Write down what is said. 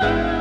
you